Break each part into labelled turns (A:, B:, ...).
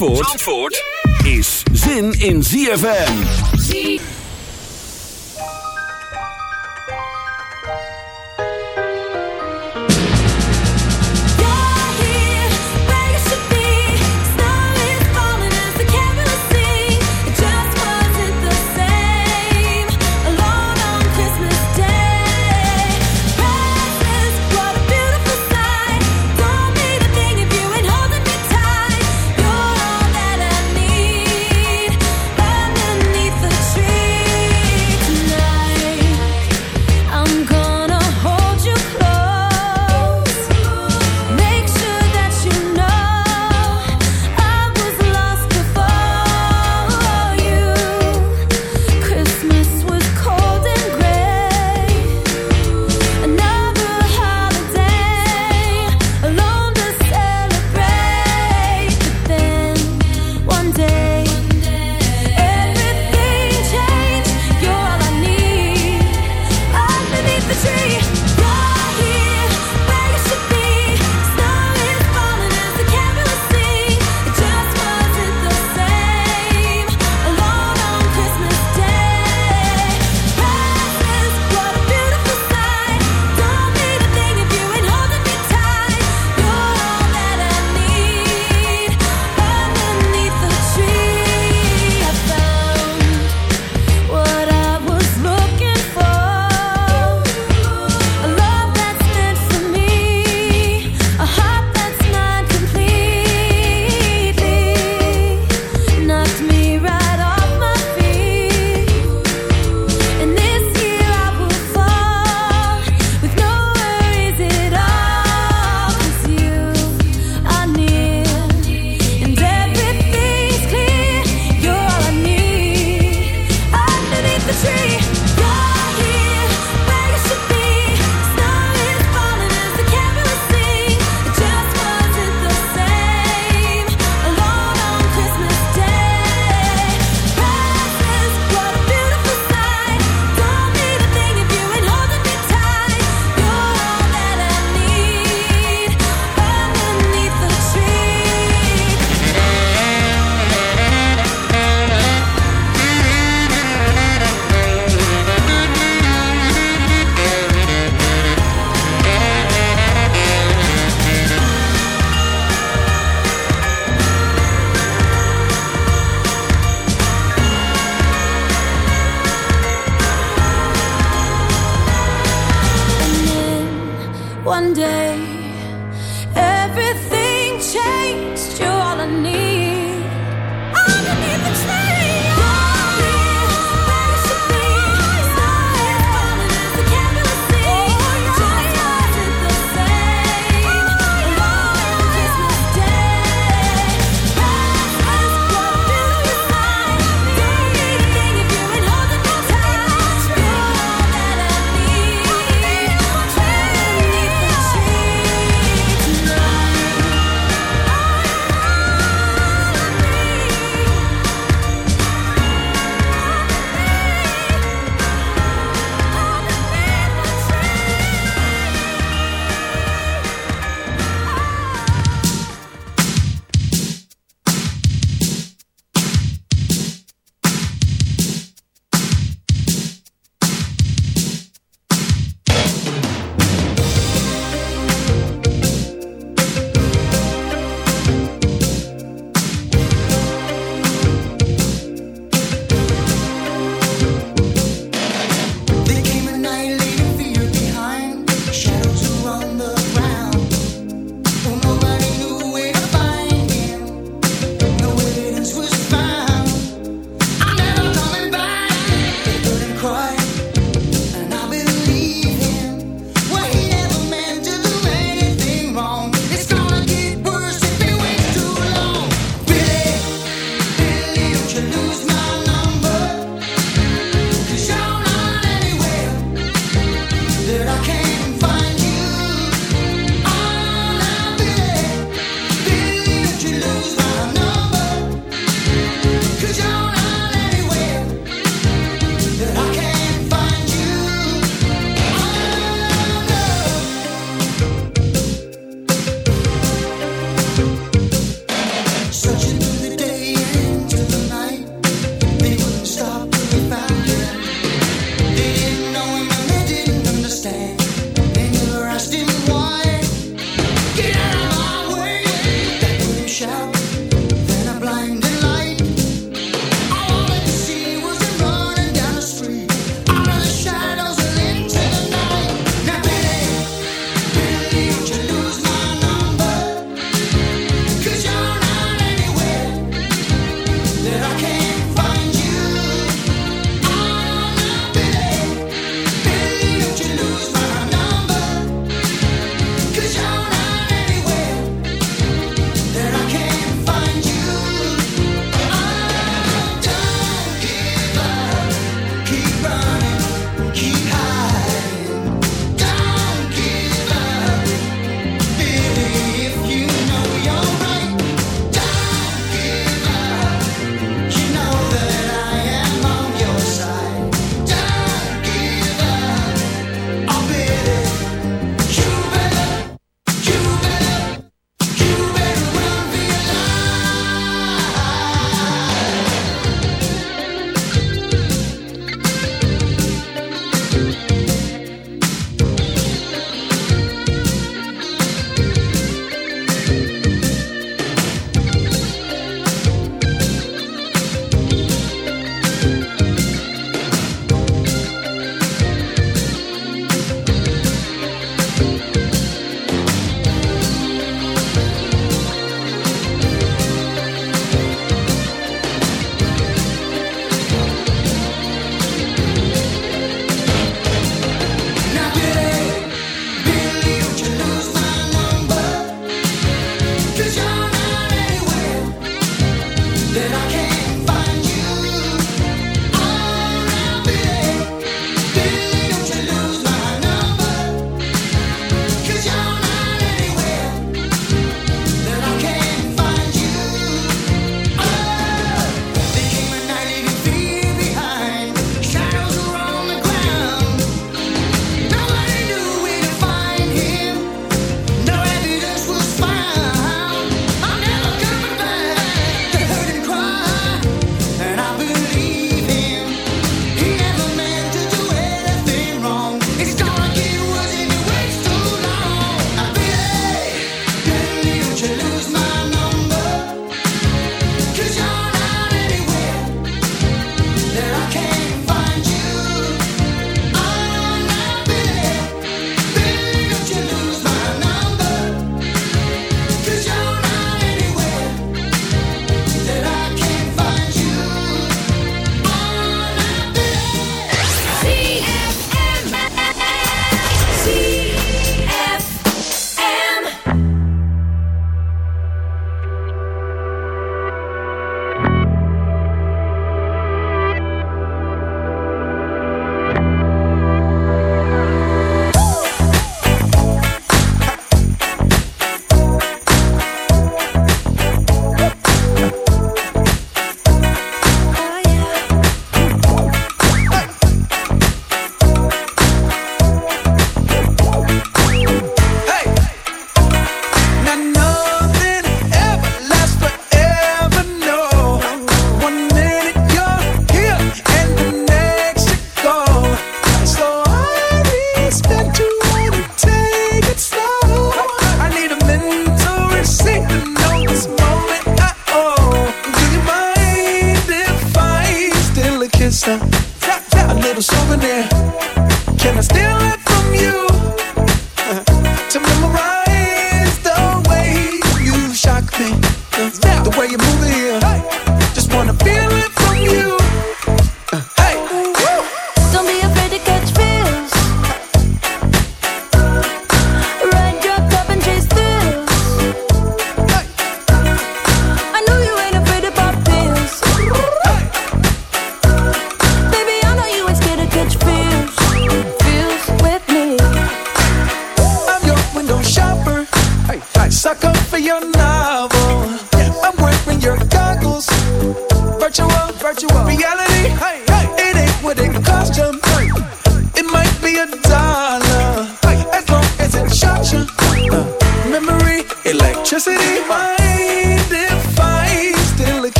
A: Zandvoort, is zin in ZFM.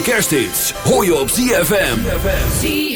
B: Kersthits hoor je op ZFM.
C: ZFM.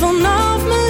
D: Vanaf mijn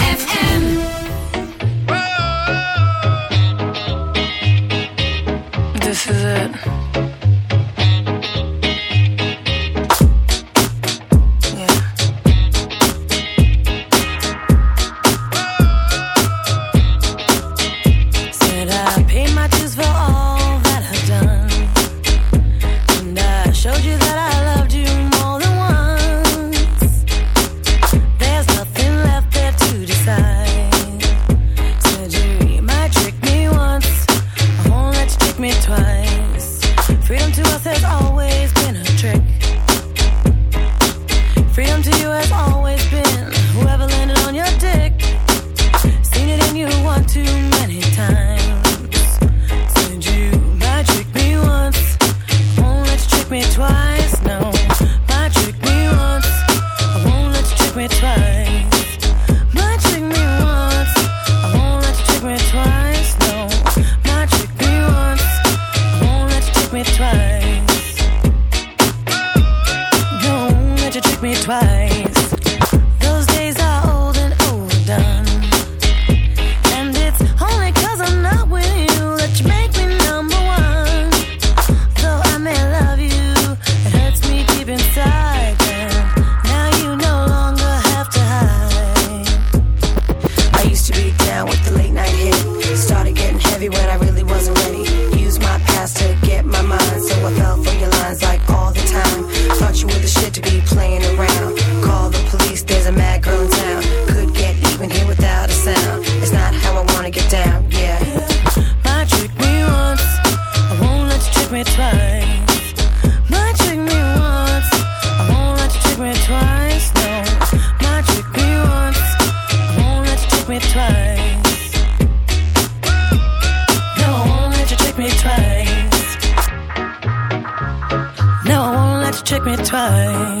E: me twice. No, I won't let you trick me twice. No, I won't let you trick me twice.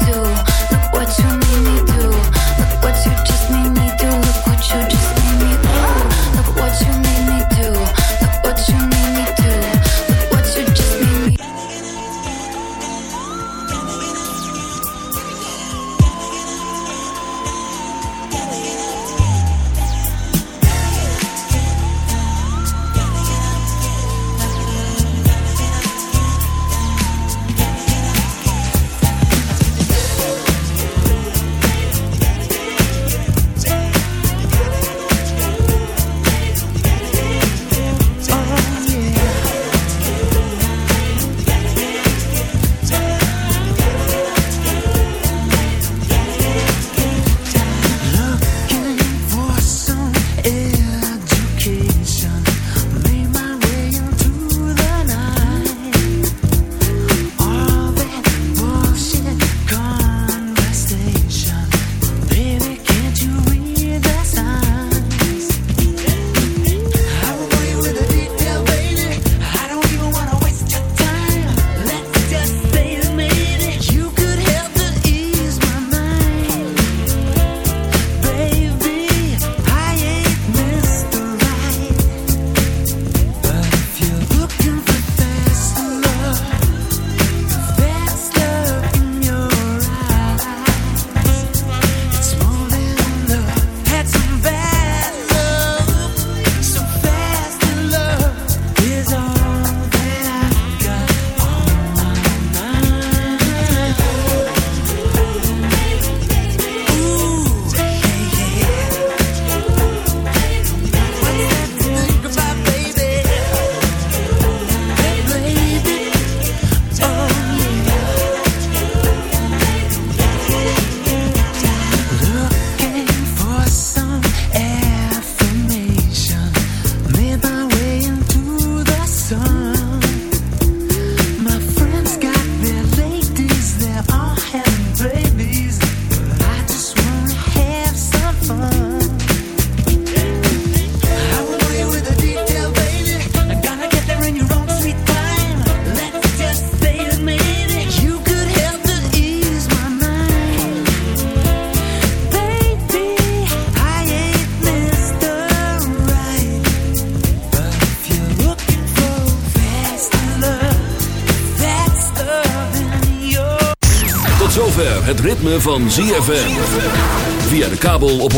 B: Ritme van ZFM. Via de kabel op 104.5.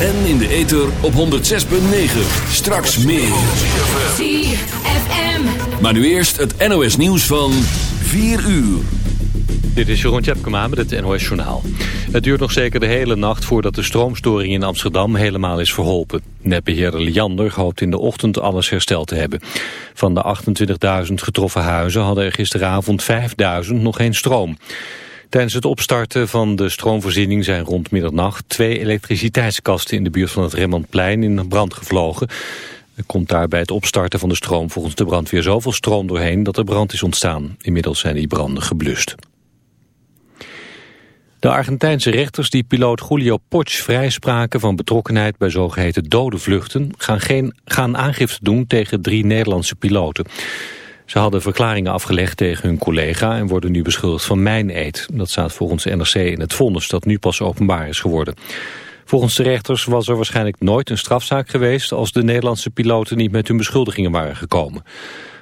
B: En in de ether op 106.9. Straks meer.
C: ZFM.
B: Maar nu eerst het NOS nieuws van 4 uur.
F: Dit is Jeroen Tjepkema met het NOS Journaal. Het duurt nog zeker de hele nacht voordat de stroomstoring in Amsterdam helemaal is verholpen. Netbeheerder Liander hoopt in de ochtend alles hersteld te hebben. Van de 28.000 getroffen huizen hadden er gisteravond 5.000 nog geen stroom. Tijdens het opstarten van de stroomvoorziening zijn rond middernacht twee elektriciteitskasten in de buurt van het Rembrandtplein in brand gevlogen. Er komt daar bij het opstarten van de stroom volgens de brandweer zoveel stroom doorheen dat er brand is ontstaan. Inmiddels zijn die branden geblust. De Argentijnse rechters die piloot Julio Poch vrijspraken van betrokkenheid bij zogeheten dode vluchten gaan, geen, gaan aangifte doen tegen drie Nederlandse piloten. Ze hadden verklaringen afgelegd tegen hun collega en worden nu beschuldigd van mijneed. Dat staat volgens NRC in het vonnis dat nu pas openbaar is geworden. Volgens de rechters was er waarschijnlijk nooit een strafzaak geweest als de Nederlandse piloten niet met hun beschuldigingen waren gekomen.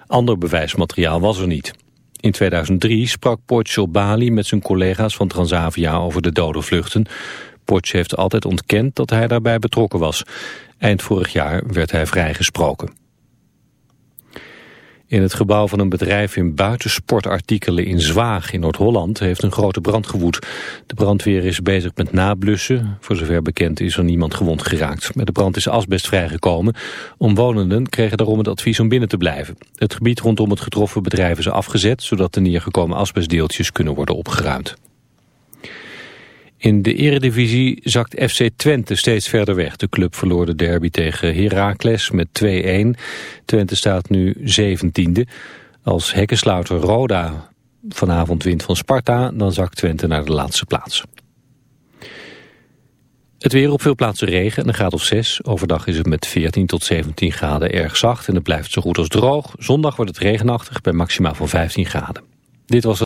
F: Ander bewijsmateriaal was er niet. In 2003 sprak Porsche Bali met zijn collega's van Transavia over de dode vluchten. Heeft altijd ontkend dat hij daarbij betrokken was. Eind vorig jaar werd hij vrijgesproken. In het gebouw van een bedrijf in buitensportartikelen in Zwaag in Noord-Holland heeft een grote brand gewoed. De brandweer is bezig met nablussen. Voor zover bekend is er niemand gewond geraakt. Met de brand is asbest vrijgekomen. Omwonenden kregen daarom het advies om binnen te blijven. Het gebied rondom het getroffen bedrijf is afgezet, zodat de neergekomen asbestdeeltjes kunnen worden opgeruimd. In de eredivisie zakt FC Twente steeds verder weg. De club verloor de derby tegen Heracles met 2-1. Twente staat nu 17e. Als hekkensluiter Roda vanavond wint van Sparta... dan zakt Twente naar de laatste plaats. Het weer op veel plaatsen regen en een graad of 6. Overdag is het met 14 tot 17 graden erg zacht en het blijft zo goed als droog. Zondag wordt het regenachtig bij maximaal van 15 graden. Dit was